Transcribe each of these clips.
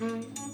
Mm-hmm.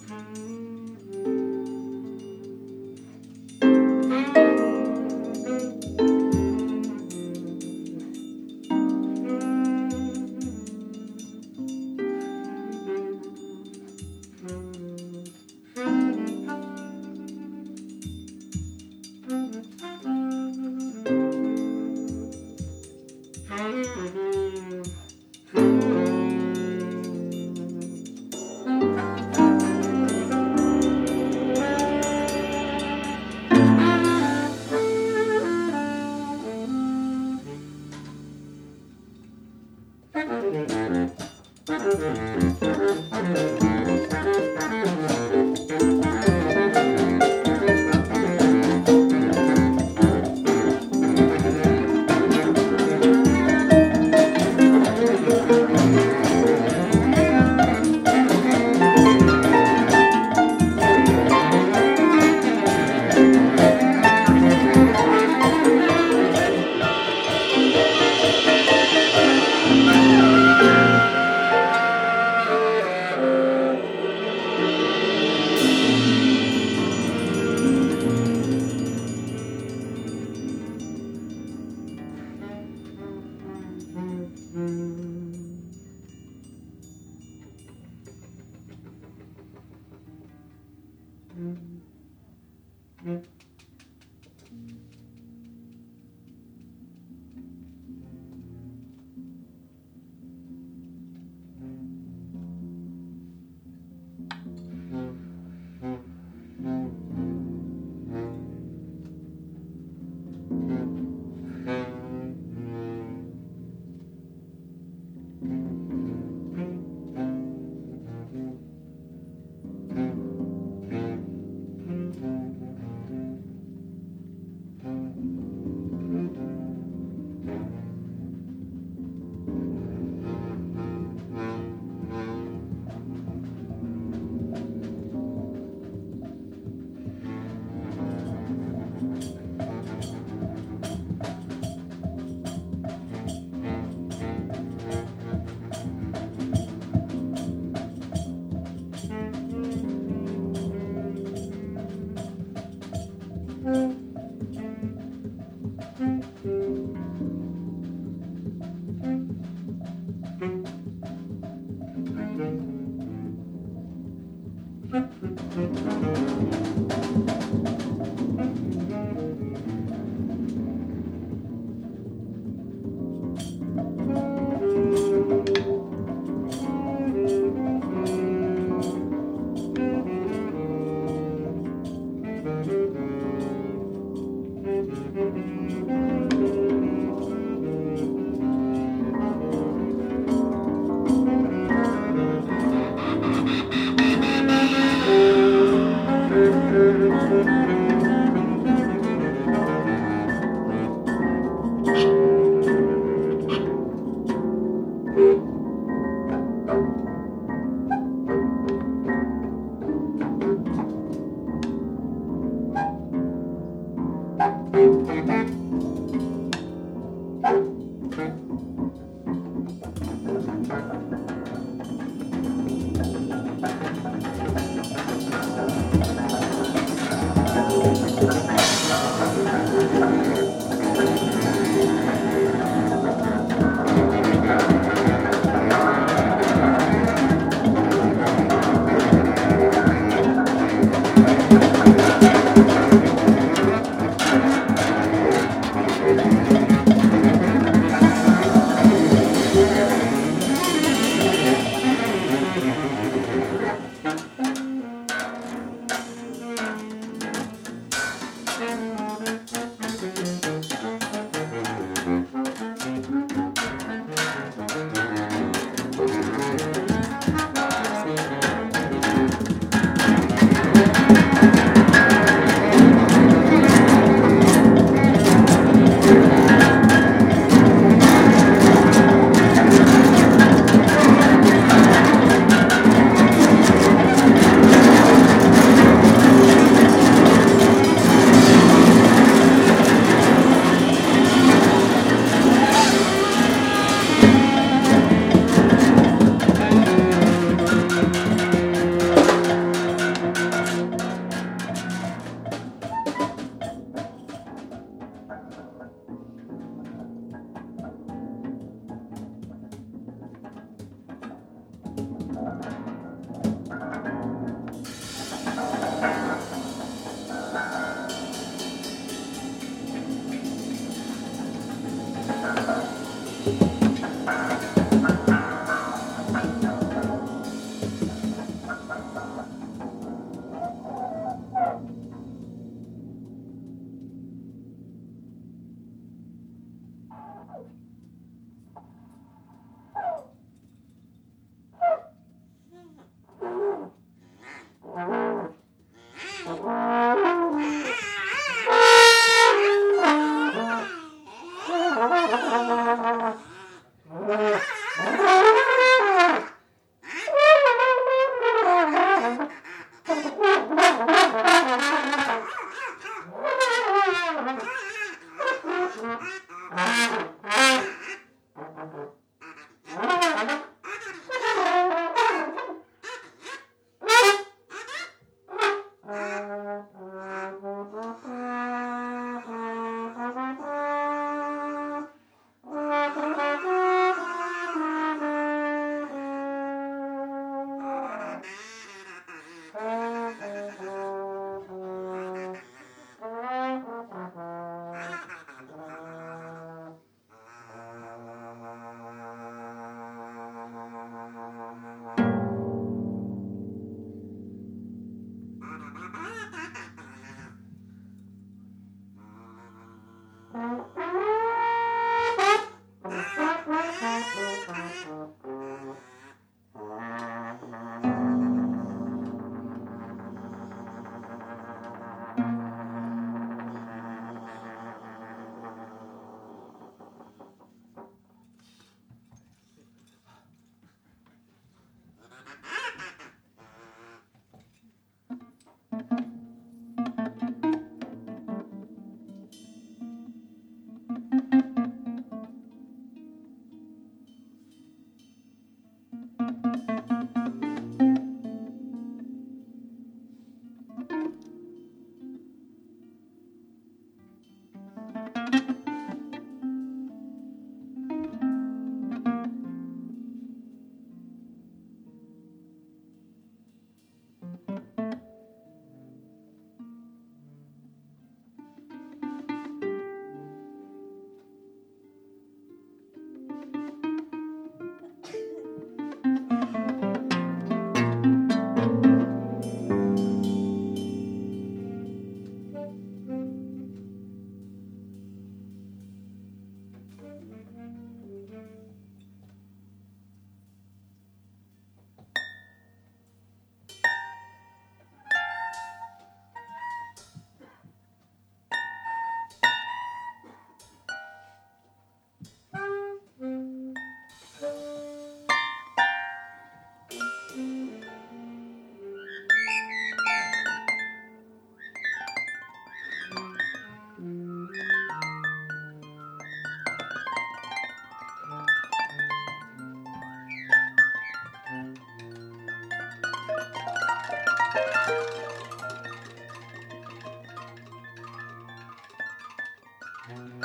one.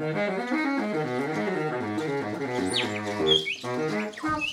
Thank you.